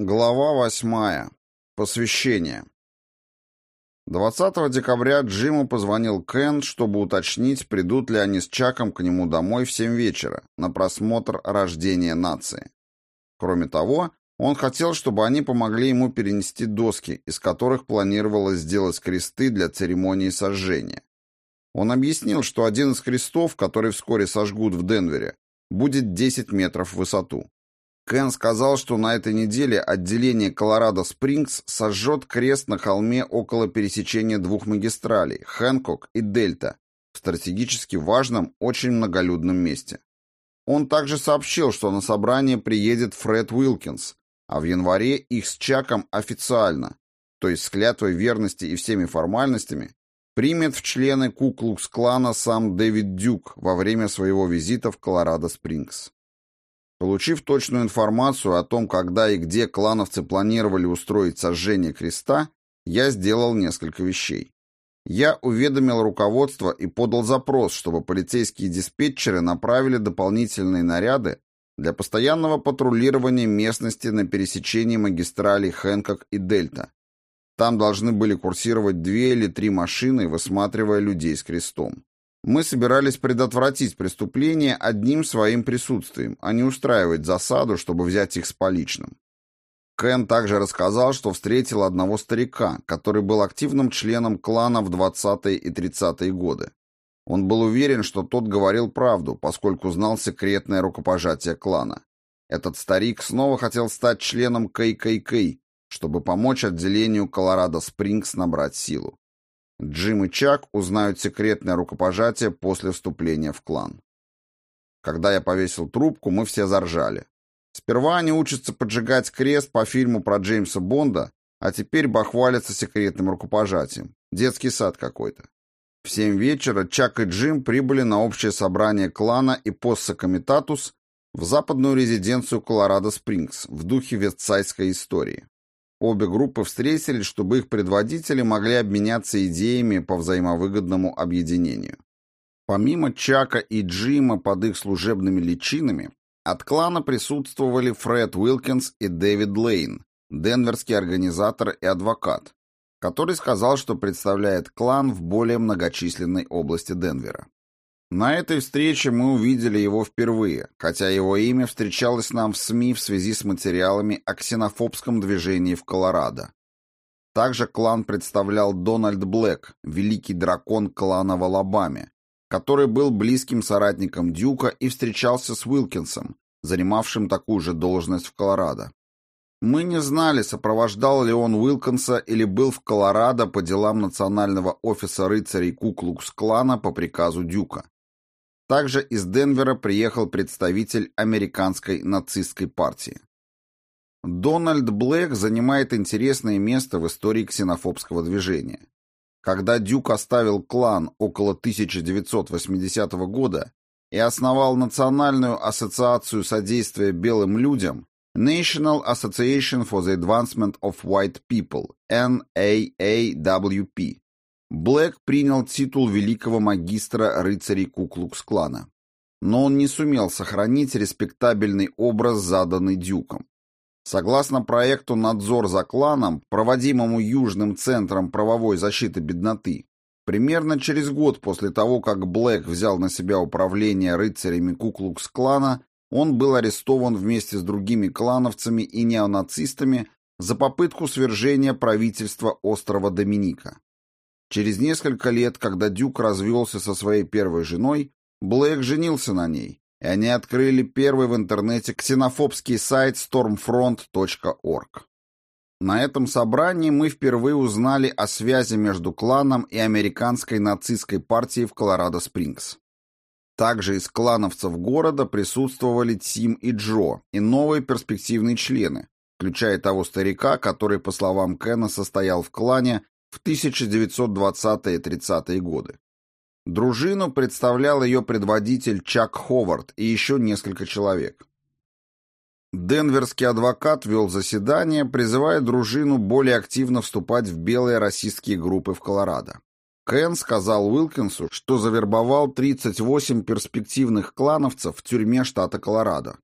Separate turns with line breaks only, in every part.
Глава восьмая. Посвящение. 20 декабря Джиму позвонил Кен, чтобы уточнить, придут ли они с Чаком к нему домой в 7 вечера на просмотр «Рождения нации». Кроме того, он хотел, чтобы они помогли ему перенести доски, из которых планировалось сделать кресты для церемонии сожжения. Он объяснил, что один из крестов, который вскоре сожгут в Денвере, будет 10 метров в высоту. Кен сказал, что на этой неделе отделение Колорадо-Спрингс сожжет крест на холме около пересечения двух магистралей – Хэнкок и Дельта, в стратегически важном, очень многолюдном месте. Он также сообщил, что на собрание приедет Фред Уилкинс, а в январе их с Чаком официально, то есть с клятвой верности и всеми формальностями, примет в члены Куклукс-клана сам Дэвид Дюк во время своего визита в Колорадо-Спрингс. Получив точную информацию о том, когда и где клановцы планировали устроить сожжение креста, я сделал несколько вещей. Я уведомил руководство и подал запрос, чтобы полицейские диспетчеры направили дополнительные наряды для постоянного патрулирования местности на пересечении магистралей Хэнкок и Дельта. Там должны были курсировать две или три машины, высматривая людей с крестом. Мы собирались предотвратить преступление одним своим присутствием, а не устраивать засаду, чтобы взять их с поличным. Кен также рассказал, что встретил одного старика, который был активным членом клана в 20-е и 30-е годы. Он был уверен, что тот говорил правду, поскольку знал секретное рукопожатие клана. Этот старик снова хотел стать членом ККК, чтобы помочь отделению Колорадо-Спрингс набрать силу. Джим и Чак узнают секретное рукопожатие после вступления в клан. Когда я повесил трубку, мы все заржали. Сперва они учатся поджигать крест по фильму про Джеймса Бонда, а теперь бахвалятся секретным рукопожатием. Детский сад какой-то. В семь вечера Чак и Джим прибыли на общее собрание клана и Посса Комитатус в западную резиденцию Колорадо-Спрингс в духе вестсайдской истории. Обе группы встретились, чтобы их предводители могли обменяться идеями по взаимовыгодному объединению. Помимо Чака и Джима под их служебными личинами, от клана присутствовали Фред Уилкинс и Дэвид Лейн, денверский организатор и адвокат, который сказал, что представляет клан в более многочисленной области Денвера. На этой встрече мы увидели его впервые, хотя его имя встречалось нам в СМИ в связи с материалами о ксенофобском движении в Колорадо. Также клан представлял Дональд Блэк, великий дракон клана в Алабаме, который был близким соратником Дюка и встречался с Уилкинсом, занимавшим такую же должность в Колорадо. Мы не знали, сопровождал ли он Уилкинса или был в Колорадо по делам Национального офиса рыцарей Куклукс-клана по приказу Дюка. Также из Денвера приехал представитель американской нацистской партии. Дональд Блэк занимает интересное место в истории ксенофобского движения. Когда Дюк оставил клан около 1980 года и основал Национальную ассоциацию содействия белым людям National Association for the Advancement of White People, NAAWP, Блэк принял титул великого магистра рыцарей Куклукс-клана. Но он не сумел сохранить респектабельный образ, заданный Дюком. Согласно проекту «Надзор за кланом», проводимому Южным центром правовой защиты бедноты, примерно через год после того, как Блэк взял на себя управление рыцарями Куклукс-клана, он был арестован вместе с другими клановцами и неонацистами за попытку свержения правительства острова Доминика. Через несколько лет, когда Дюк развелся со своей первой женой, Блэк женился на ней, и они открыли первый в интернете ксенофобский сайт stormfront.org. На этом собрании мы впервые узнали о связи между кланом и американской нацистской партией в Колорадо-Спрингс. Также из клановцев города присутствовали Тим и Джо и новые перспективные члены, включая того старика, который, по словам Кена, состоял в клане в 1920-30-е годы. Дружину представлял ее предводитель Чак Ховард и еще несколько человек. Денверский адвокат вел заседание, призывая дружину более активно вступать в белые расистские группы в Колорадо. Кен сказал Уилкинсу, что завербовал 38 перспективных клановцев в тюрьме штата Колорадо.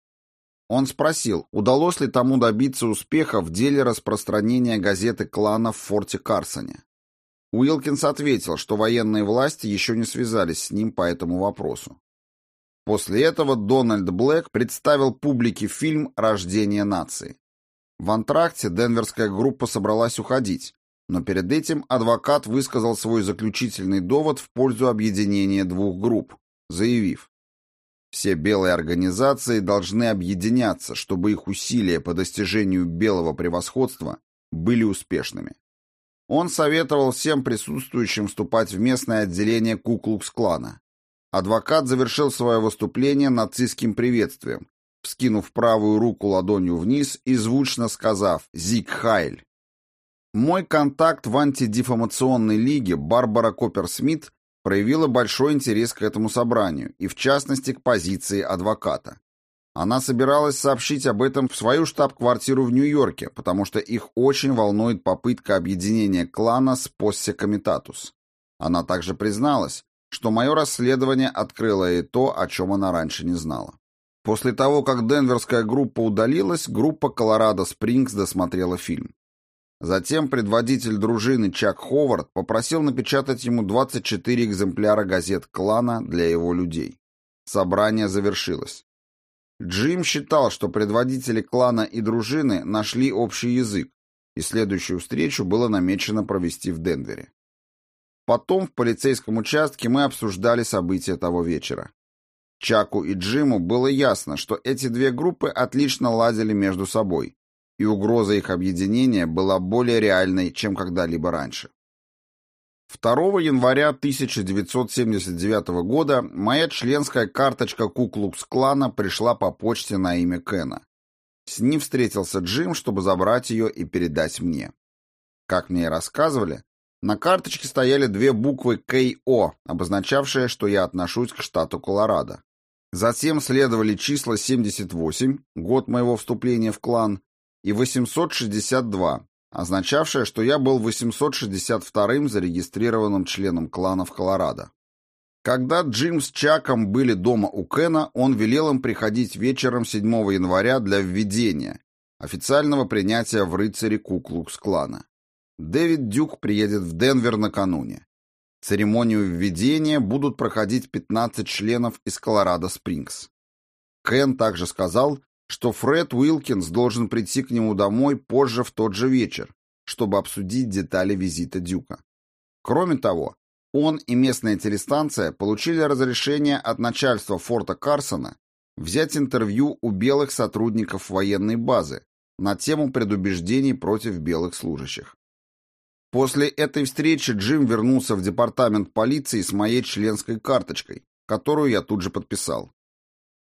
Он спросил, удалось ли тому добиться успеха в деле распространения газеты клана в форте Карсоне. Уилкинс ответил, что военные власти еще не связались с ним по этому вопросу. После этого Дональд Блэк представил публике фильм «Рождение нации». В антракте денверская группа собралась уходить, но перед этим адвокат высказал свой заключительный довод в пользу объединения двух групп, заявив, все белые организации должны объединяться, чтобы их усилия по достижению белого превосходства были успешными. Он советовал всем присутствующим вступать в местное отделение Куклукс-клана. Адвокат завершил свое выступление нацистским приветствием, вскинув правую руку ладонью вниз и звучно сказав «Зиг Хайль». Мой контакт в антидефамационной лиге Барбара Копперсмит проявила большой интерес к этому собранию и, в частности, к позиции адвоката. Она собиралась сообщить об этом в свою штаб-квартиру в Нью-Йорке, потому что их очень волнует попытка объединения клана с Поссе Комитатус. Она также призналась, что мое расследование открыло ей то, о чем она раньше не знала. После того, как денверская группа удалилась, группа Колорадо Спрингс досмотрела фильм. Затем предводитель дружины Чак Ховард попросил напечатать ему 24 экземпляра газет клана для его людей. Собрание завершилось. Джим считал, что предводители клана и дружины нашли общий язык, и следующую встречу было намечено провести в Денвере. Потом в полицейском участке мы обсуждали события того вечера. Чаку и Джиму было ясно, что эти две группы отлично ладили между собой, и угроза их объединения была более реальной, чем когда-либо раньше. 2 января 1979 года моя членская карточка Куклукс-клана пришла по почте на имя Кена. С ним встретился Джим, чтобы забрать ее и передать мне. Как мне и рассказывали, на карточке стояли две буквы КО, обозначавшие, что я отношусь к штату Колорадо. Затем следовали числа 78, год моего вступления в клан, и 862, означавшее, что я был 862-м зарегистрированным членом клана в Колорадо. Когда Джим с Чаком были дома у Кена, он велел им приходить вечером 7 января для введения, официального принятия в рыцаре Куклукс-клана. Дэвид Дюк приедет в Денвер накануне. Церемонию введения будут проходить 15 членов из Колорадо-Спрингс. Кен также сказал, что Фред Уилкинс должен прийти к нему домой позже в тот же вечер, чтобы обсудить детали визита Дюка. Кроме того, он и местная телестанция получили разрешение от начальства форта Карсона взять интервью у белых сотрудников военной базы на тему предубеждений против белых служащих. После этой встречи Джим вернулся в департамент полиции с моей членской карточкой, которую я тут же подписал.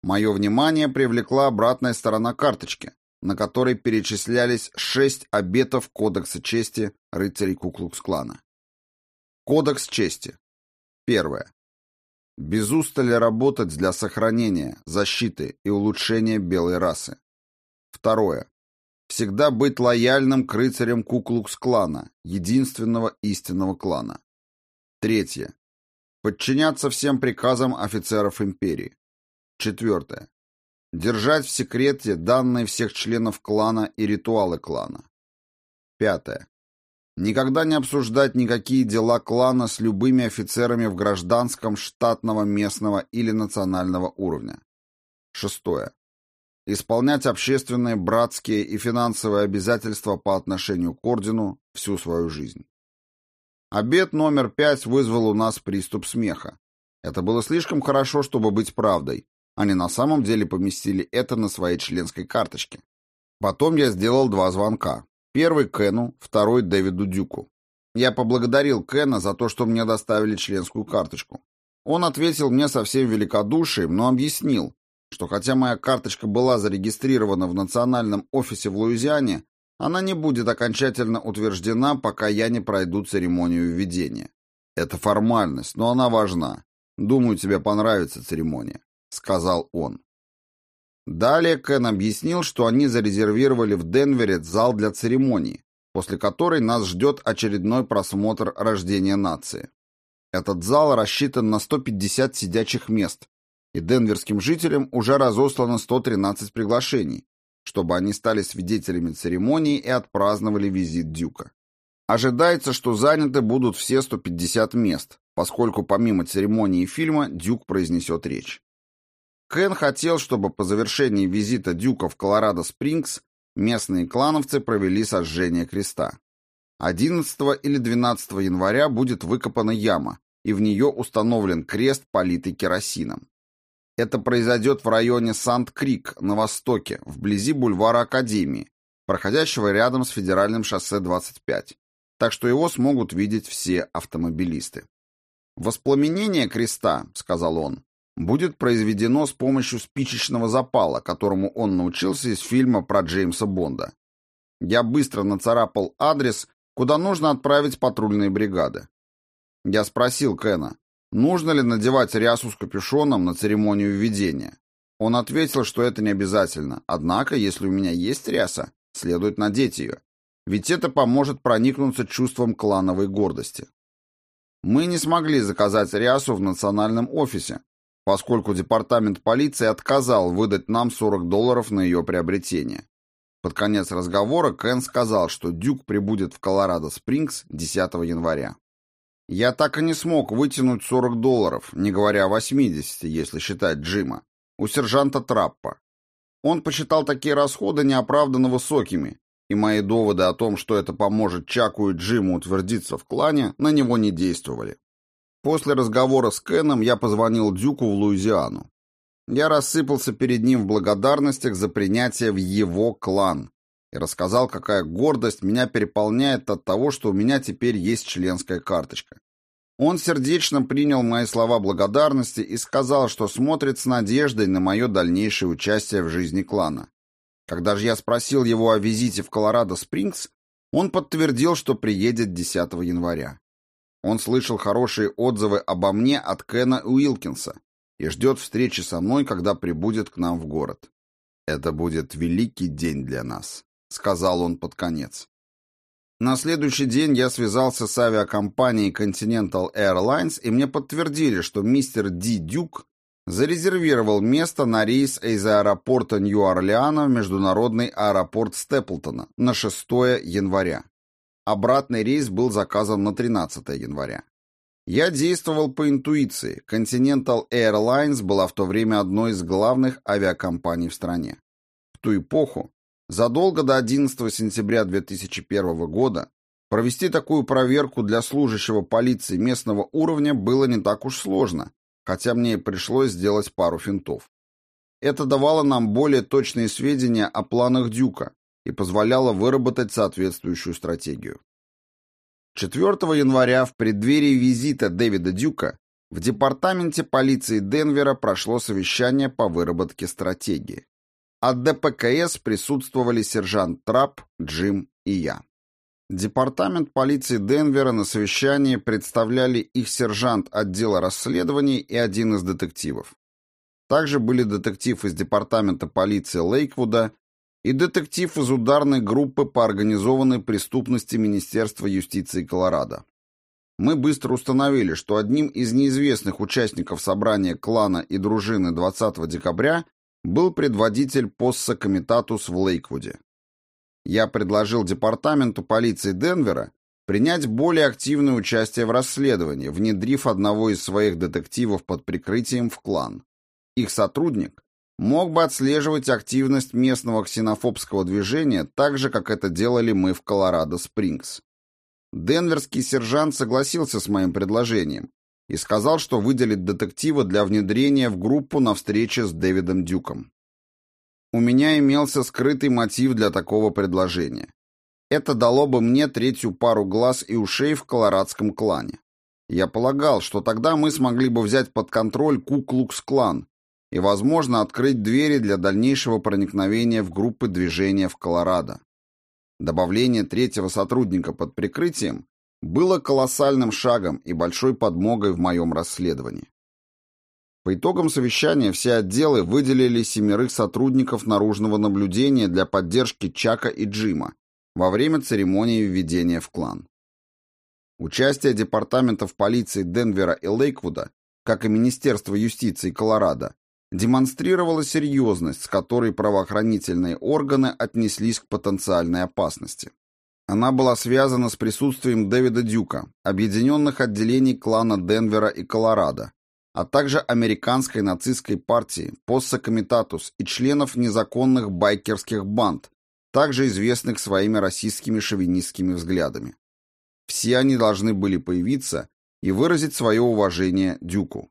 Мое внимание привлекла обратная сторона карточки, на которой перечислялись шесть обетов Кодекса чести рыцарей Куклукс-клана. Кодекс чести. Первое. Без устали работать для сохранения, защиты и улучшения белой расы. Второе. Всегда быть лояльным к рыцарям Куклукс-клана, единственного истинного клана. Третье. Подчиняться всем приказам офицеров империи. Четвертое. Держать в секрете данные всех членов клана и ритуалы клана. Пятое. Никогда не обсуждать никакие дела клана с любыми офицерами в гражданском, штатного, местного или национального уровня. Шестое. Исполнять общественные, братские и финансовые обязательства по отношению к ордену всю свою жизнь. Обед номер пять вызвал у нас приступ смеха. Это было слишком хорошо, чтобы быть правдой, они на самом деле поместили это на своей членской карточке. Потом я сделал два звонка. Первый Кену, второй Дэвиду Дюку. Я поблагодарил Кена за то, что мне доставили членскую карточку. Он ответил мне со всем великодушием, но объяснил, что хотя моя карточка была зарегистрирована в национальном офисе в Луизиане, она не будет окончательно утверждена, пока я не пройду церемонию введения. Это формальность, но она важна. Думаю, тебе понравится церемония сказал он. Далее Кен объяснил, что они зарезервировали в Денвере зал для церемонии, после которой нас ждет очередной просмотр рождения нации. Этот зал рассчитан на 150 сидячих мест, и денверским жителям уже разослано 113 приглашений, чтобы они стали свидетелями церемонии и отпраздновали визит Дюка. Ожидается, что заняты будут все 150 мест, поскольку помимо церемонии фильма Дюк произнесет речь. Кен хотел, чтобы по завершении визита Дюка в Колорадо-Спрингс местные клановцы провели сожжение креста. 11 или 12 января будет выкопана яма, и в нее установлен крест, политый керосином. Это произойдет в районе Сант-Крик на востоке, вблизи бульвара Академии, проходящего рядом с федеральным шоссе 25, так что его смогут видеть все автомобилисты. «Воспламенение креста», — сказал он, — «будет произведено с помощью спичечного запала, которому он научился из фильма про Джеймса Бонда. Я быстро нацарапал адрес, куда нужно отправить патрульные бригады. Я спросил Кена, нужно ли надевать рясу с капюшоном на церемонию введения. Он ответил, что это не обязательно, однако, если у меня есть ряса, следует надеть ее, ведь это поможет проникнуться чувством клановой гордости. Мы не смогли заказать рясу в национальном офисе, поскольку департамент полиции отказал выдать нам 40 долларов на ее приобретение. Под конец разговора Кен сказал, что Дюк прибудет в Колорадо-Спрингс 10 января. Я так и не смог вытянуть 40 долларов, не говоря о 80, если считать Джима, у сержанта Траппа. Он посчитал такие расходы неоправданно высокими, и мои доводы о том, что это поможет Чаку и Джиму утвердиться в клане, на него не действовали. После разговора с Кеном я позвонил Дюку в Луизиану. Я рассыпался перед ним в благодарностях за принятие в его клан и рассказал, какая гордость меня переполняет от того, что у меня теперь есть членская карточка. Он сердечно принял мои слова благодарности и сказал, что смотрит с надеждой на мое дальнейшее участие в жизни клана. Когда же я спросил его о визите в Колорадо-Спрингс, он подтвердил, что приедет 10 января. Он слышал хорошие отзывы обо мне от Кена Уилкинса и ждет встречи со мной, когда прибудет к нам в город. «Это будет великий день для нас», — сказал он под конец. На следующий день я связался с авиакомпанией Continental Airlines, и мне подтвердили, что мистер Ди Дюк зарезервировал место на рейс из аэропорта Нью-Орлеана в международный аэропорт Степлтона на 6 января. Обратный рейс был заказан на 13 января. Я действовал по интуиции. Continental Airlines была в то время одной из главных авиакомпаний в стране. В ту эпоху, задолго до 11 сентября 2001 года, провести такую проверку для служащего полиции местного уровня было не так уж сложно, хотя мне и пришлось сделать пару финтов. Это давало нам более точные сведения о планах Дюка и позволяло выработать соответствующую стратегию. 4 января в преддверии визита Дэвида Дюка в департаменте полиции Денвера прошло совещание по выработке стратегии. От ДПКС присутствовали сержант Трап, Джим и я. Департамент полиции Денвера на совещании представляли их сержант отдела расследований и один из детективов. Также были детектив из департамента полиции Лейквуда и детектив из ударной группы по организованной преступности Министерства юстиции Колорадо. Мы быстро установили, что одним из неизвестных участников собрания клана и дружины 20 декабря был предводитель Посса Комитатус в Лейквуде. Я предложил департаменту полиции Денвера принять более активное участие в расследовании, внедрив одного из своих детективов под прикрытием в клан. Их сотрудник мог бы отслеживать активность местного ксенофобского движения так же, как это делали мы в Колорадо-Спрингс. Денверский сержант согласился с моим предложением и сказал, что выделит детектива для внедрения в группу на встрече с Дэвидом Дюком. У меня имелся скрытый мотив для такого предложения. Это дало бы мне третью пару глаз и ушей в колорадском клане. Я полагал, что тогда мы смогли бы взять под контроль Ку-Клукс-клан и, возможно, открыть двери для дальнейшего проникновения в группы движения в Колорадо. Добавление третьего сотрудника под прикрытием было колоссальным шагом и большой подмогой в моем расследовании. По итогам совещания все отделы выделили семерых сотрудников наружного наблюдения для поддержки Чака и Джима во время церемонии введения в клан. Участие департаментов полиции Денвера и Лейквуда, как и Министерства юстиции Колорадо, демонстрировала серьезность, с которой правоохранительные органы отнеслись к потенциальной опасности. Она была связана с присутствием Дэвида Дюка, объединенных отделений клана Денвера и Колорадо, а также американской нацистской партии, Посса Комитатус и членов незаконных байкерских банд, также известных своими расистскими шовинистскими взглядами. Все они должны были появиться и выразить свое уважение Дюку.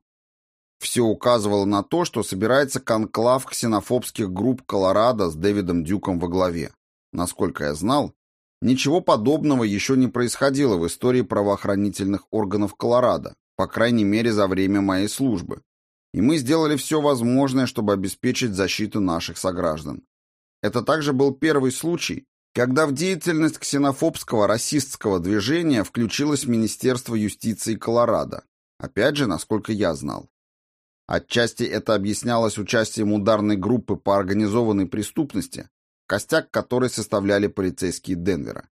Все указывало на то, что собирается конклав ксенофобских групп Колорадо с Дэвидом Дюком во главе. Насколько я знал, ничего подобного еще не происходило в истории правоохранительных органов Колорадо, по крайней мере за время моей службы. И мы сделали все возможное, чтобы обеспечить защиту наших сограждан. Это также был первый случай, когда в деятельность ксенофобского расистского движения включилось Министерство юстиции Колорадо. Опять же, насколько я знал. Отчасти это объяснялось участием ударной группы по организованной преступности, костяк которой составляли полицейские Денвера.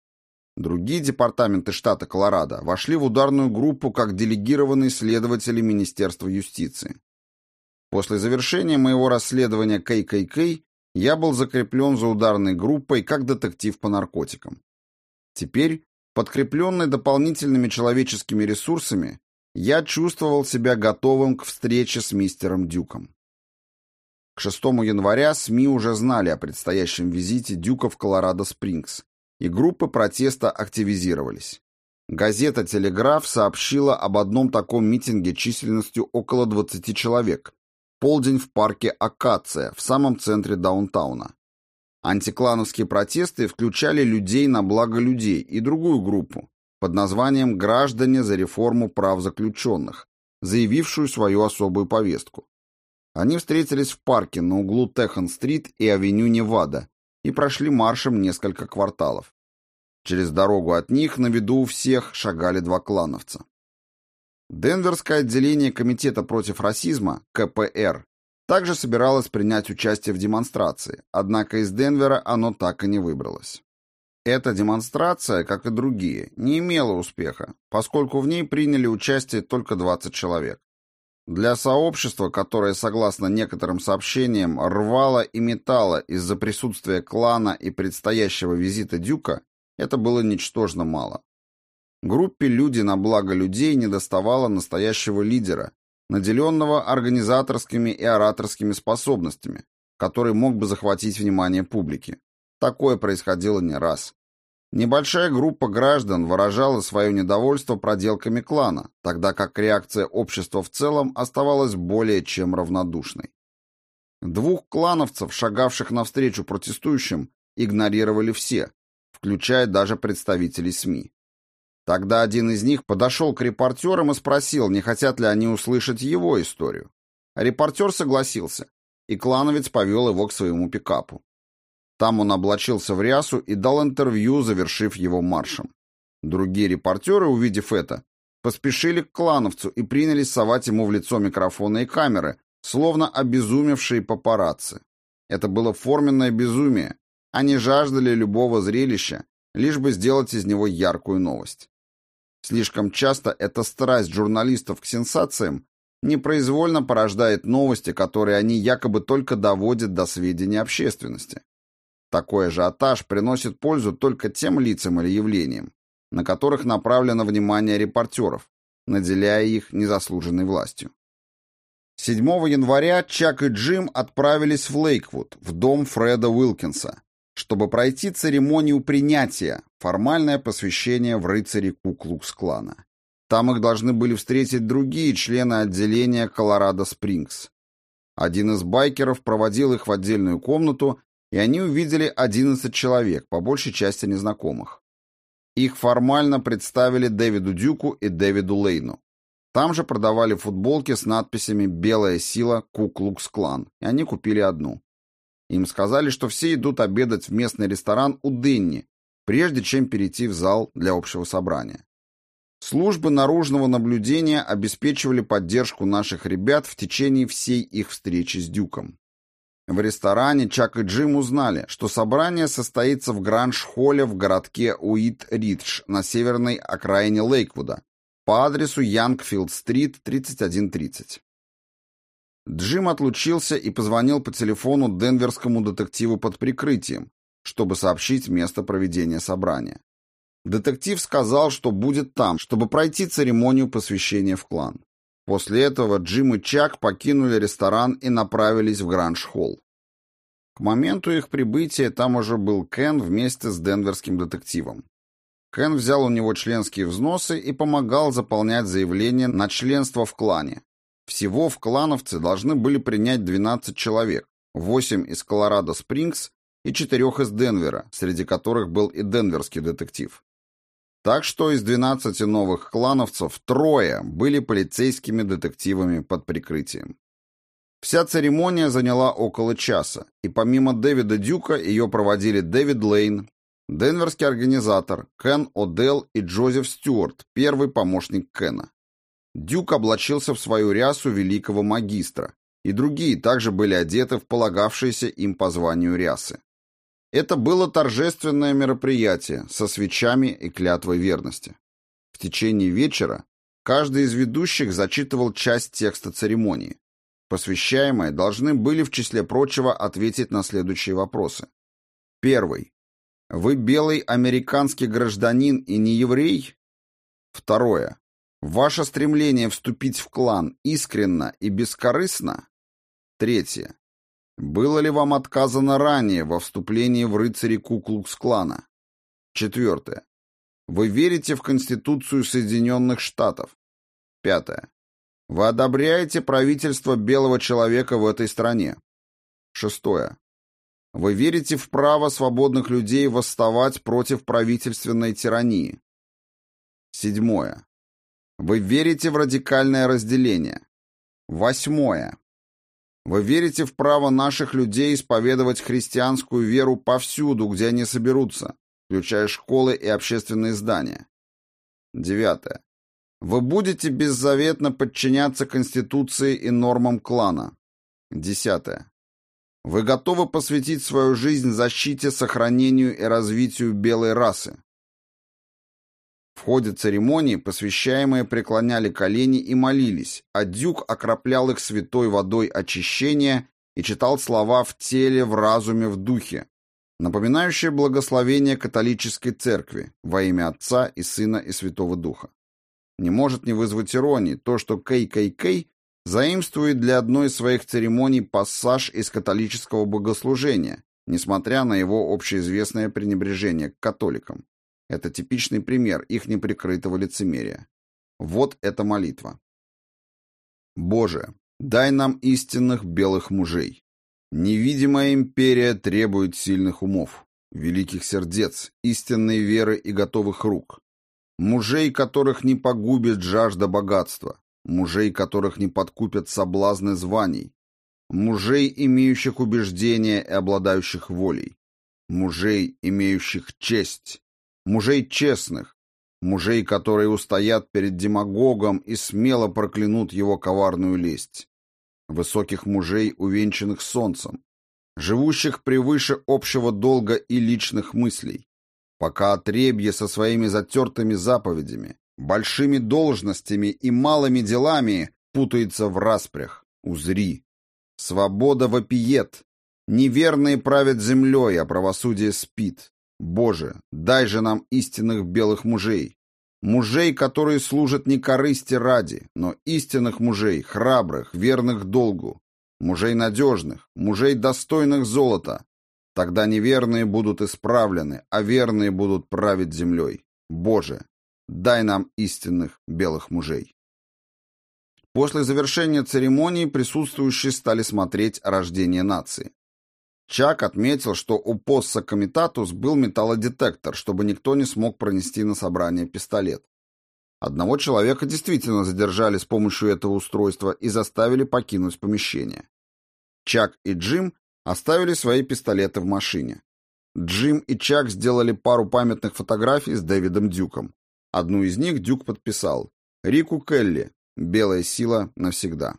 Другие департаменты штата Колорадо вошли в ударную группу как делегированные следователи Министерства юстиции. После завершения моего расследования ККК я был закреплен за ударной группой как детектив по наркотикам. Теперь, подкрепленный дополнительными человеческими ресурсами, я чувствовал себя готовым к встрече с мистером Дюком. К 6 января СМИ уже знали о предстоящем визите Дюка в Колорадо-Спрингс, и группы протеста активизировались. Газета «Телеграф» сообщила об одном таком митинге численностью около 20 человек, полдень в парке Акация в самом центре даунтауна. Антиклановские протесты включали людей на благо людей и другую группу под названием «Граждане за реформу прав заключенных», заявившую свою особую повестку. Они встретились в парке на углу Техан-стрит и авеню Невада и прошли маршем несколько кварталов. Через дорогу от них на виду у всех шагали два клановца. Денверское отделение Комитета против расизма, КПР, также собиралось принять участие в демонстрации, однако из Денвера оно так и не выбралось. Эта демонстрация, как и другие, не имела успеха, поскольку в ней приняли участие только 20 человек. Для сообщества, которое, согласно некоторым сообщениям, рвало и метало из-за присутствия клана и предстоящего визита Дюка, это было ничтожно мало. Группе «Люди на благо людей» недоставало настоящего лидера, наделенного организаторскими и ораторскими способностями, который мог бы захватить внимание публики. Такое происходило не раз. Небольшая группа граждан выражала свое недовольство проделками клана, тогда как реакция общества в целом оставалась более чем равнодушной. Двух клановцев, шагавших навстречу протестующим, игнорировали все, включая даже представителей СМИ. Тогда один из них подошел к репортерам и спросил, не хотят ли они услышать его историю. Репортер согласился, и клановец повел его к своему пикапу. Там он облачился в рясу и дал интервью, завершив его маршем. Другие репортеры, увидев это, поспешили к клановцу и принялись совать ему в лицо микрофоны и камеры, словно обезумевшие папарацци. Это было форменное безумие. Они жаждали любого зрелища, лишь бы сделать из него яркую новость. Слишком часто эта страсть журналистов к сенсациям непроизвольно порождает новости, которые они якобы только доводят до сведения общественности. Такой ажиотаж приносит пользу только тем лицам или явлениям, на которых направлено внимание репортеров, наделяя их незаслуженной властью. 7 января Чак и Джим отправились в Лейквуд, в дом Фреда Уилкинса, чтобы пройти церемонию принятия, формальное посвящение в рыцари Куклукс-клана. Там их должны были встретить другие члены отделения Колорадо-Спрингс. Один из байкеров проводил их в отдельную комнату, и они увидели 11 человек, по большей части незнакомых. Их формально представили Дэвиду Дюку и Дэвиду Лейну. Там же продавали футболки с надписями «Белая сила Куклукс-клан», и они купили одну. Им сказали, что все идут обедать в местный ресторан у Денни, прежде чем перейти в зал для общего собрания. Службы наружного наблюдения обеспечивали поддержку наших ребят в течение всей их встречи с Дюком. В ресторане Чак и Джим узнали, что собрание состоится в Гранж-холле в городке Уит-Ридж на северной окраине Лейквуда по адресу Янгфилд-стрит, 3130. Джим отлучился и позвонил по телефону денверскому детективу под прикрытием, чтобы сообщить место проведения собрания. Детектив сказал, что будет там, чтобы пройти церемонию посвящения в клан. После этого Джим и Чак покинули ресторан и направились в Гранж-холл. К моменту их прибытия там уже был Кен вместе с денверским детективом. Кен взял у него членские взносы и помогал заполнять заявление на членство в клане. Всего в клановцы должны были принять 12 человек, 8 из Колорадо-Спрингс и 4 из Денвера, среди которых был и денверский детектив. Так что из 12 новых клановцев трое были полицейскими детективами под прикрытием. Вся церемония заняла около часа, и помимо Дэвида Дюка ее проводили Дэвид Лейн, денверский организатор, Кен О'Делл и Джозеф Стюарт, первый помощник Кена. Дюк облачился в свою рясу великого магистра, и другие также были одеты в полагавшиеся им по званию рясы. Это было торжественное мероприятие со свечами и клятвой верности. В течение вечера каждый из ведущих зачитывал часть текста церемонии. Посвящаемые должны были, в числе прочего, ответить на следующие вопросы. Первый. Вы белый американский гражданин и не еврей? Второе. Ваше стремление вступить в клан искренно и бескорыстно? Третье. Было ли вам отказано ранее во вступлении в рыцари Куклукс-клана? Четвертое. Вы верите в Конституцию Соединенных Штатов? Пятое. Вы одобряете правительство белого человека в этой стране? Шестое. Вы верите в право свободных людей восставать против правительственной тирании? Седьмое. Вы верите в радикальное разделение? Восьмое. Вы верите в право наших людей исповедовать христианскую веру повсюду, где они соберутся, включая школы и общественные здания. Девятое. Вы будете беззаветно подчиняться Конституции и нормам клана. Десятое. Вы готовы посвятить свою жизнь защите, сохранению и развитию белой расы. В ходе церемонии посвящаемые преклоняли колени и молились, а дюк окроплял их святой водой очищения и читал слова в теле, в разуме, в духе, напоминающие благословение католической церкви во имя Отца и Сына и Святого Духа. Не может не вызвать иронии то, что Кей Кей Кей заимствует для одной из своих церемоний пассаж из католического богослужения, несмотря на его общеизвестное пренебрежение к католикам. Это типичный пример их неприкрытого лицемерия. Вот эта молитва. Боже, дай нам истинных белых мужей. Невидимая империя требует сильных умов, великих сердец, истинной веры и готовых рук. Мужей, которых не погубит жажда богатства, мужей, которых не подкупят соблазны званий, мужей, имеющих убеждения и обладающих волей, мужей, имеющих честь, мужей честных, мужей, которые устоят перед демагогом и смело проклянут его коварную лесть, высоких мужей, увенчанных солнцем, живущих превыше общего долга и личных мыслей, пока отребье со своими затертыми заповедями, большими должностями и малыми делами путается в распрях. Узри. Свобода вопиет. Неверные правят землей, а правосудие спит. Боже, дай же нам истинных белых мужей, мужей, которые служат не корысти ради, но истинных мужей, храбрых, верных долгу, мужей надежных, мужей достойных золота. Тогда неверные будут исправлены, а верные будут править землей. Боже, дай нам истинных белых мужей. После завершения церемонии присутствующие стали смотреть рождение нации. Чак отметил, что у Посса Комитатус был металлодетектор, чтобы никто не смог пронести на собрание пистолет. Одного человека действительно задержали с помощью этого устройства и заставили покинуть помещение. Чак и Джим оставили свои пистолеты в машине. Джим и Чак сделали пару памятных фотографий с Дэвидом Дюком. Одну из них Дюк подписал «Рику Келли. Белая сила навсегда».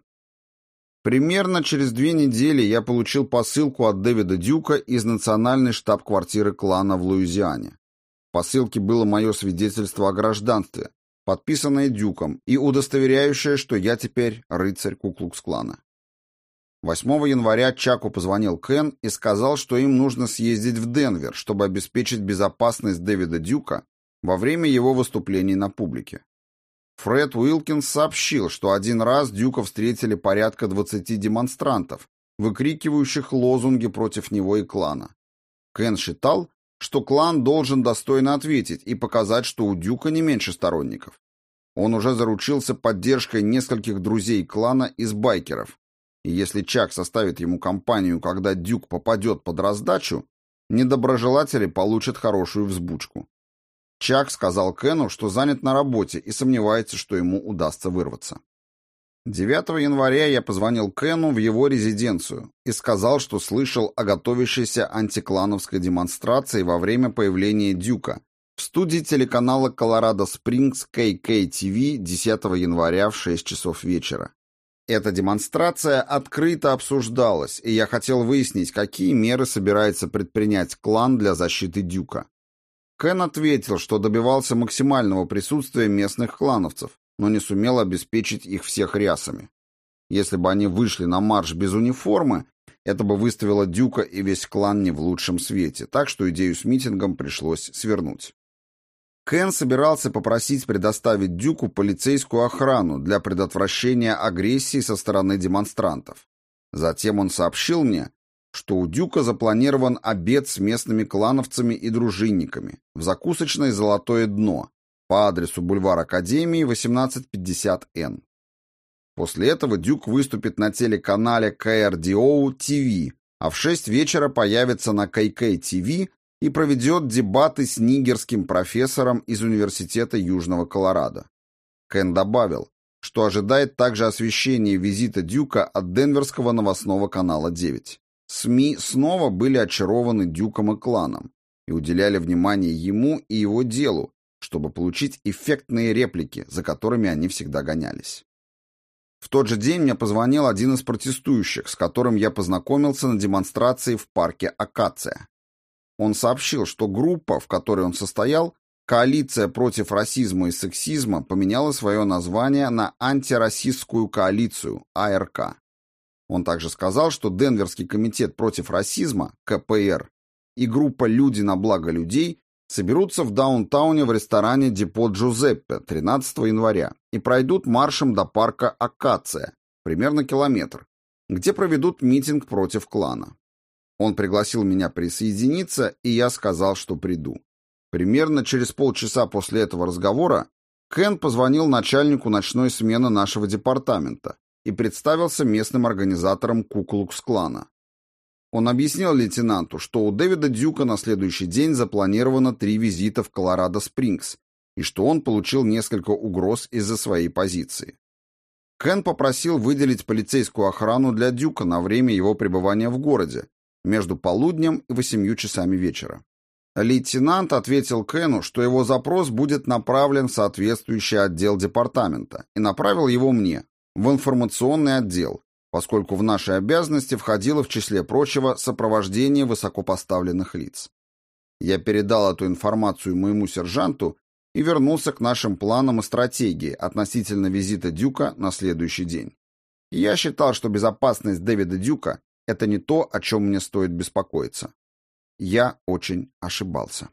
Примерно через две недели я получил посылку от Дэвида Дюка из национальной штаб-квартиры клана в Луизиане. В посылке было мое свидетельство о гражданстве, подписанное Дюком и удостоверяющее, что я теперь рыцарь Куклукс-клана. 8 января Чаку позвонил Кен и сказал, что им нужно съездить в Денвер, чтобы обеспечить безопасность Дэвида Дюка во время его выступлений на публике. Фред Уилкинс сообщил, что один раз Дюка встретили порядка 20 демонстрантов, выкрикивающих лозунги против него и клана. Кен считал, что клан должен достойно ответить и показать, что у Дюка не меньше сторонников. Он уже заручился поддержкой нескольких друзей клана из байкеров, и если Чак составит ему компанию, когда Дюк попадет под раздачу, недоброжелатели получат хорошую взбучку. Чак сказал Кену, что занят на работе и сомневается, что ему удастся вырваться. 9 января я позвонил Кену в его резиденцию и сказал, что слышал о готовящейся антиклановской демонстрации во время появления Дюка в студии телеканала Colorado Springs KKTV 10 января в 6 часов вечера. Эта демонстрация открыто обсуждалась, и я хотел выяснить, какие меры собирается предпринять клан для защиты Дюка. Кен ответил, что добивался максимального присутствия местных клановцев, но не сумел обеспечить их всех рясами. Если бы они вышли на марш без униформы, это бы выставило Дюка и весь клан не в лучшем свете, так что идею с митингом пришлось свернуть. Кен собирался попросить предоставить Дюку полицейскую охрану для предотвращения агрессии со стороны демонстрантов. Затем он сообщил мне, что у Дюка запланирован обед с местными клановцами и дружинниками в закусочной «Золотое дно» по адресу бульвар Академии, 1850Н. После этого Дюк выступит на телеканале KRDO TV, а в 6 вечера появится на KK TV и проведет дебаты с нигерским профессором из Университета Южного Колорадо. Кен добавил, что ожидает также освещения визита Дюка от Денверского новостного канала 9. СМИ снова были очарованы Дюком и кланом и уделяли внимание ему и его делу, чтобы получить эффектные реплики, за которыми они всегда гонялись. В тот же день мне позвонил один из протестующих, с которым я познакомился на демонстрации в парке Акация. Он сообщил, что группа, в которой он состоял, Коалиция против расизма и сексизма поменяла свое название на Антироссийскую коалицию, АРК. Он также сказал, что Денверский комитет против расизма, КПР, и группа «Люди на благо людей» соберутся в даунтауне в ресторане Депо Джузеппе 13 января и пройдут маршем до парка Акация, примерно километр, где проведут митинг против клана. Он пригласил меня присоединиться, и я сказал, что приду. Примерно через полчаса после этого разговора Кен позвонил начальнику ночной смены нашего департамента и представился местным организатором Куклукс-клана. Он объяснил лейтенанту, что у Дэвида Дюка на следующий день запланировано три визита в Колорадо-Спрингс и что он получил несколько угроз из-за своей позиции. Кен попросил выделить полицейскую охрану для Дюка на время его пребывания в городе, между полуднем и восемью часами вечера. Лейтенант ответил Кену, что его запрос будет направлен в соответствующий отдел департамента, и направил его мне, в информационный отдел, поскольку в наши обязанности входило в числе прочего сопровождение высокопоставленных лиц. Я передал эту информацию моему сержанту и вернулся к нашим планам и стратегии относительно визита Дюка на следующий день. Я считал, что безопасность Дэвида Дюка это не то, о чем мне стоит беспокоиться. Я очень ошибался.